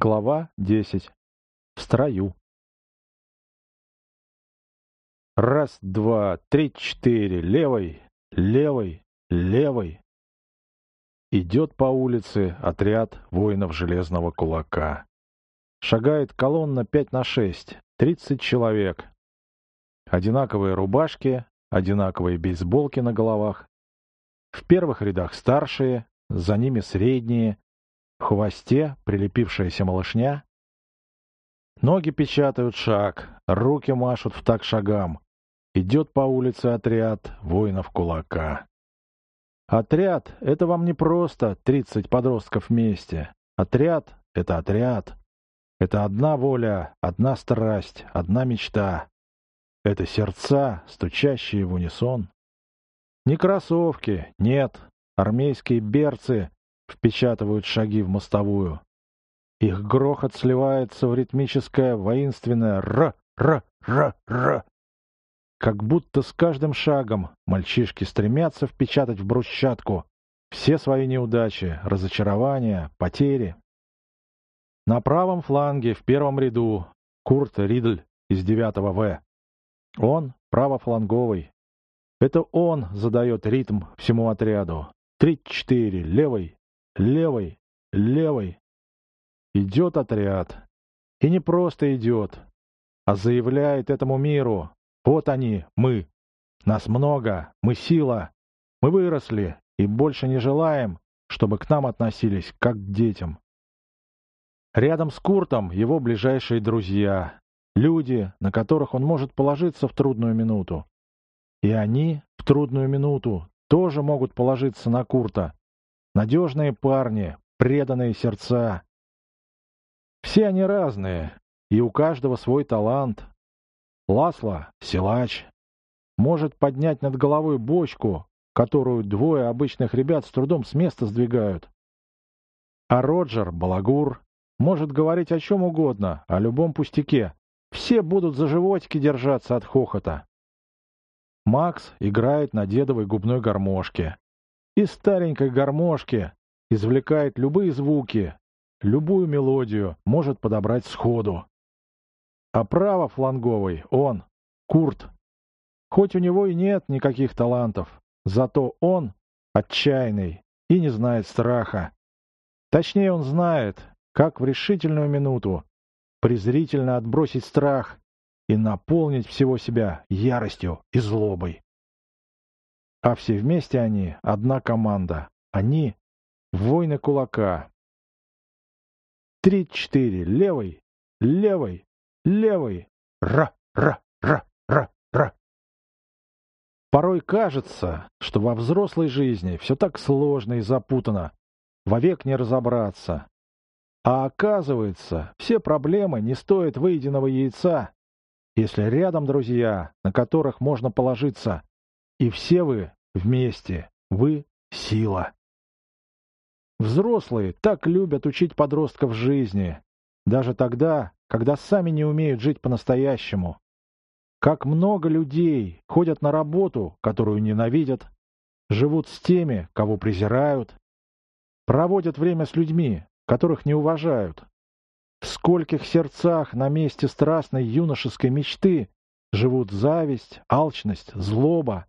Глава 10. В строю. Раз, два, три, четыре. Левой, левой, левой. Идет по улице отряд воинов железного кулака. Шагает колонна пять на шесть, тридцать человек. Одинаковые рубашки, одинаковые бейсболки на головах. В первых рядах старшие, за ними средние, хвосте прилепившаяся малышня. Ноги печатают шаг, руки машут в так шагам. Идет по улице отряд воинов кулака. Отряд — это вам не просто тридцать подростков вместе. Отряд — это отряд. Это одна воля, одна страсть, одна мечта. Это сердца, стучащие в унисон. Не кроссовки, нет, армейские берцы впечатывают шаги в мостовую. Их грохот сливается в ритмическое воинственное «р-р-р-р». Как будто с каждым шагом мальчишки стремятся впечатать в брусчатку все свои неудачи, разочарования, потери. На правом фланге, в первом ряду, Курт Ридль из 9 В. Он правофланговый. Это он задает ритм всему отряду. Три-четыре, левый, левой, левой. Идет отряд. И не просто идет, а заявляет этому миру. Вот они, мы. Нас много, мы сила. Мы выросли и больше не желаем, чтобы к нам относились как к детям. Рядом с Куртом его ближайшие друзья, люди, на которых он может положиться в трудную минуту. И они в трудную минуту тоже могут положиться на Курта, Надежные парни, преданные сердца. Все они разные, и у каждого свой талант. Ласло — силач. Может поднять над головой бочку, которую двое обычных ребят с трудом с места сдвигают. А Роджер — балагур. Может говорить о чем угодно, о любом пустяке. Все будут за животики держаться от хохота. Макс играет на дедовой губной гармошке из старенькой гармошки извлекает любые звуки, любую мелодию может подобрать сходу. А правофланговый он, Курт. Хоть у него и нет никаких талантов, зато он отчаянный и не знает страха. Точнее, он знает, как в решительную минуту презрительно отбросить страх и наполнить всего себя яростью и злобой. А все вместе они — одна команда. Они — воины кулака. Три-четыре. Левый, левый, левый. Ра-ра-ра-ра-ра. Порой кажется, что во взрослой жизни все так сложно и запутано, вовек не разобраться. А оказывается, все проблемы не стоят выеденного яйца, если рядом друзья, на которых можно положиться, и все вы вместе. Вы — сила. Взрослые так любят учить подростков жизни. Даже тогда, когда сами не умеют жить по-настоящему. Как много людей ходят на работу, которую ненавидят, живут с теми, кого презирают, проводят время с людьми, которых не уважают. В скольких сердцах на месте страстной юношеской мечты живут зависть, алчность, злоба,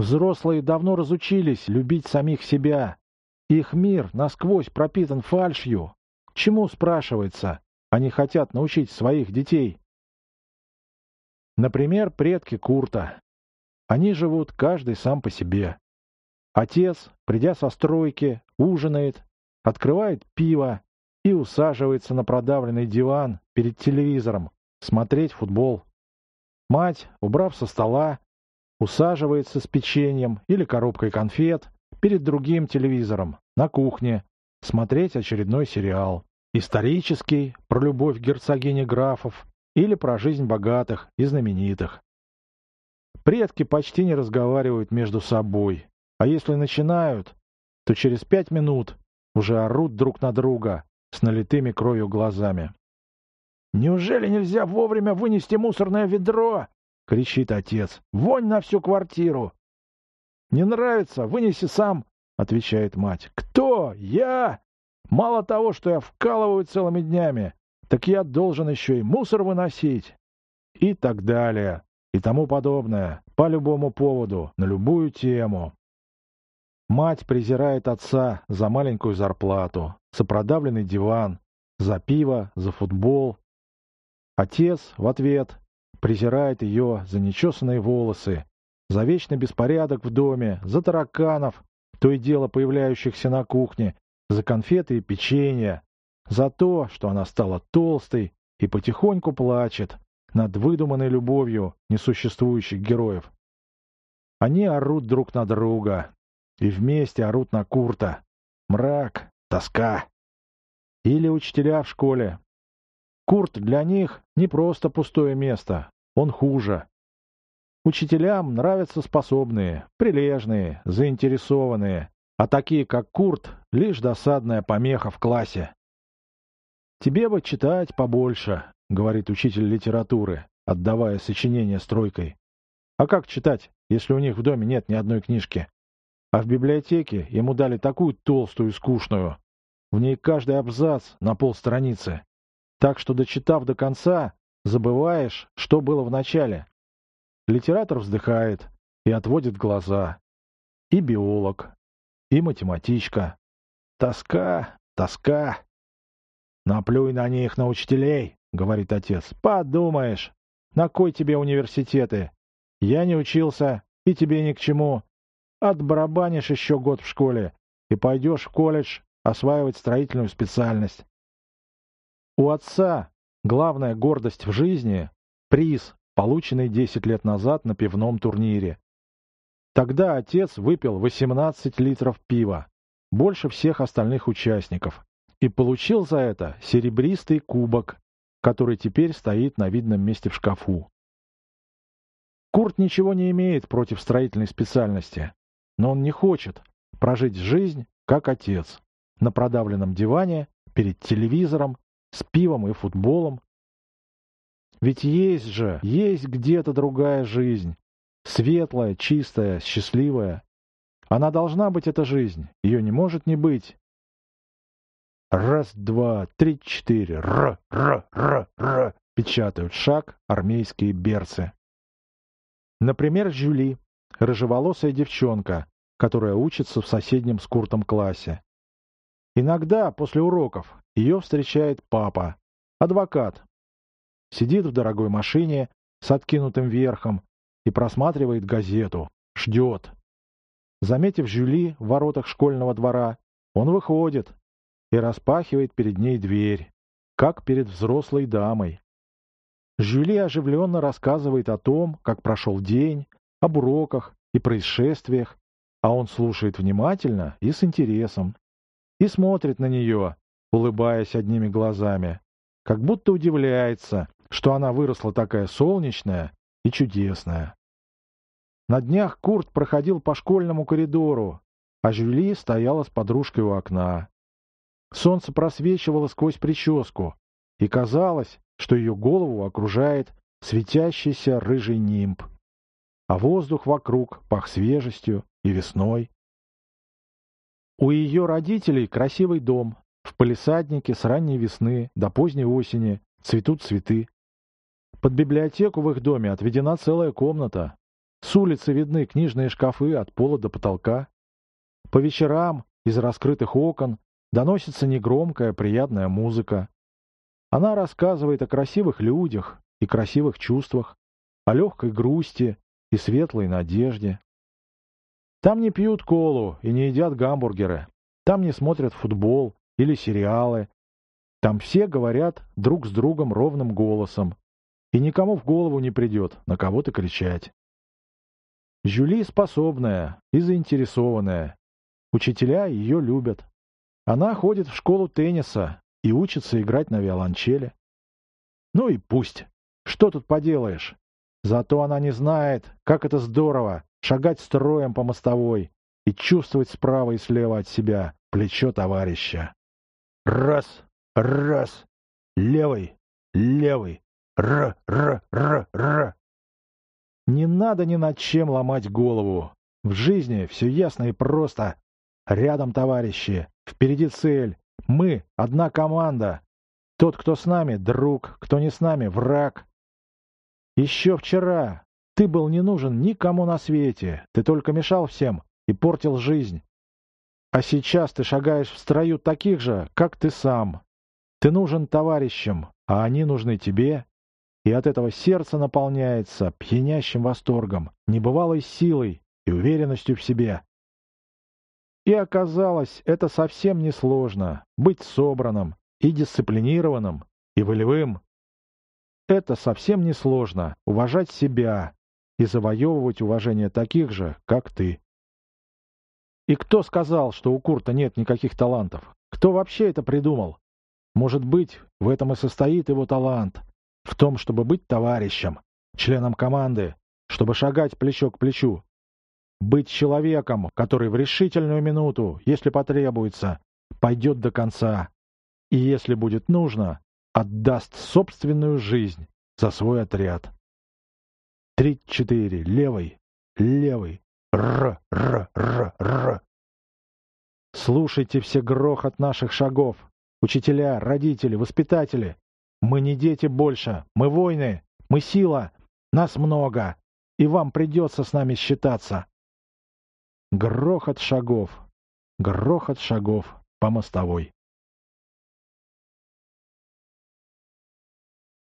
Взрослые давно разучились любить самих себя. Их мир насквозь пропитан фальшью. Чему, спрашивается, они хотят научить своих детей? Например, предки Курта. Они живут каждый сам по себе. Отец, придя со стройки, ужинает, открывает пиво и усаживается на продавленный диван перед телевизором смотреть футбол. Мать, убрав со стола, усаживается с печеньем или коробкой конфет перед другим телевизором на кухне смотреть очередной сериал. Исторический, про любовь герцогини графов или про жизнь богатых и знаменитых. Предки почти не разговаривают между собой, а если начинают, то через пять минут уже орут друг на друга с налитыми кровью глазами. «Неужели нельзя вовремя вынести мусорное ведро?» — кричит отец. «Вонь на всю квартиру!» «Не нравится? Вынеси сам!» — отвечает мать. «Кто? Я!» Мало того, что я вкалываю целыми днями, так я должен еще и мусор выносить. И так далее, и тому подобное, по любому поводу, на любую тему. Мать презирает отца за маленькую зарплату, за продавленный диван, за пиво, за футбол. Отец в ответ презирает ее за нечесанные волосы, за вечный беспорядок в доме, за тараканов, то и дело появляющихся на кухне, за конфеты и печенье, за то, что она стала толстой и потихоньку плачет над выдуманной любовью несуществующих героев. Они орут друг на друга, и вместе орут на Курта. Мрак, тоска. Или учителя в школе. Курт для них не просто пустое место, он хуже. Учителям нравятся способные, прилежные, заинтересованные, а такие, как Курт, лишь досадная помеха в классе. «Тебе бы читать побольше», — говорит учитель литературы, отдавая сочинение стройкой. «А как читать, если у них в доме нет ни одной книжки?» А в библиотеке ему дали такую толстую и скучную. В ней каждый абзац на полстраницы. Так что, дочитав до конца, забываешь, что было в начале. Литератор вздыхает и отводит глаза. И биолог, и математичка. Тоска, тоска. «Наплюй на них, на учителей», — говорит отец. «Подумаешь, на кой тебе университеты? Я не учился, и тебе ни к чему. Отбарабанишь еще год в школе и пойдешь в колледж осваивать строительную специальность. У отца главная гордость в жизни — приз, полученный 10 лет назад на пивном турнире. Тогда отец выпил 18 литров пива, больше всех остальных участников, и получил за это серебристый кубок, который теперь стоит на видном месте в шкафу. Курт ничего не имеет против строительной специальности, но он не хочет прожить жизнь, как отец, на продавленном диване, перед телевизором, с пивом и футболом. Ведь есть же, есть где-то другая жизнь. Светлая, чистая, счастливая. Она должна быть, эта жизнь. Ее не может не быть. Раз, два, три, четыре. Р, р, р, р. Печатают шаг армейские берцы. Например, Жюли, рыжеволосая девчонка, которая учится в соседнем с Куртом классе. Иногда, после уроков, ее встречает папа, адвокат. Сидит в дорогой машине с откинутым верхом и просматривает газету, ждет. Заметив Жюли в воротах школьного двора, он выходит и распахивает перед ней дверь, как перед взрослой дамой. Жюли оживленно рассказывает о том, как прошел день, об уроках и происшествиях, а он слушает внимательно и с интересом. И смотрит на нее, улыбаясь одними глазами, как будто удивляется, что она выросла такая солнечная и чудесная. На днях Курт проходил по школьному коридору, а Жюли стояла с подружкой у окна. Солнце просвечивало сквозь прическу, и казалось, что ее голову окружает светящийся рыжий нимб, а воздух вокруг пах свежестью и весной. У ее родителей красивый дом. В палисаднике с ранней весны до поздней осени цветут цветы. Под библиотеку в их доме отведена целая комната. С улицы видны книжные шкафы от пола до потолка. По вечерам из раскрытых окон доносится негромкая приятная музыка. Она рассказывает о красивых людях и красивых чувствах, о легкой грусти и светлой надежде. Там не пьют колу и не едят гамбургеры. Там не смотрят футбол или сериалы. Там все говорят друг с другом ровным голосом. И никому в голову не придет на кого-то кричать. Жюли способная и заинтересованная. Учителя ее любят. Она ходит в школу тенниса и учится играть на виолончели. Ну и пусть. Что тут поделаешь? Зато она не знает, как это здорово шагать строем по мостовой и чувствовать справа и слева от себя плечо товарища. Раз, раз, левый, левый, р-р-р-р. Не надо ни над чем ломать голову. В жизни все ясно и просто. Рядом товарищи, впереди цель, Мы — одна команда. Тот, кто с нами — друг, кто не с нами — враг. Еще вчера ты был не нужен никому на свете, ты только мешал всем и портил жизнь. А сейчас ты шагаешь в строю таких же, как ты сам. Ты нужен товарищам, а они нужны тебе. И от этого сердце наполняется пьянящим восторгом, небывалой силой и уверенностью в себе. И оказалось, это совсем не сложно — быть собранным и дисциплинированным, и волевым. Это совсем не сложно — уважать себя и завоевывать уважение таких же, как ты. И кто сказал, что у Курта нет никаких талантов? Кто вообще это придумал? Может быть, в этом и состоит его талант. В том, чтобы быть товарищем, членом команды, чтобы шагать плечо к плечу. Быть человеком, который в решительную минуту, если потребуется, пойдет до конца. И если будет нужно, отдаст собственную жизнь за свой отряд. Три-четыре, левый, левый, Р-р-р-р. Слушайте все грохот наших шагов. Учителя, родители, воспитатели. Мы не дети больше. Мы воины. Мы сила. Нас много. И вам придется с нами считаться. Грохот шагов. Грохот шагов по мостовой.